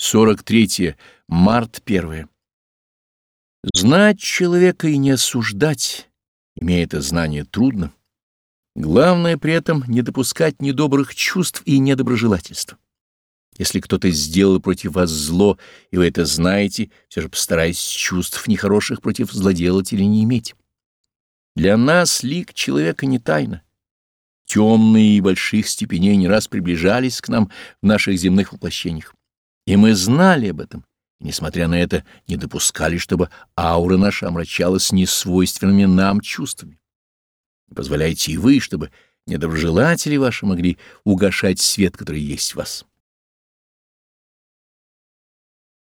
43. Март 1. Знать человека и не осуждать, имея это знание, трудно. Главное при этом не допускать недобрых чувств и недоброжелательства. Если кто-то сделал против вас зло, и вы это знаете, все же постарайтесь чувств нехороших против злоделателя не иметь. Для нас лик человека не тайна. Темные и больших степеней не раз приближались к нам в наших земных воплощениях. И мы знали об этом, и, несмотря на это, не допускали, чтобы аура наша омрачалась несвойственными нам чувствами. Не позволяйте и вы, чтобы недоброжелатели ваши могли угошать свет, который есть в вас.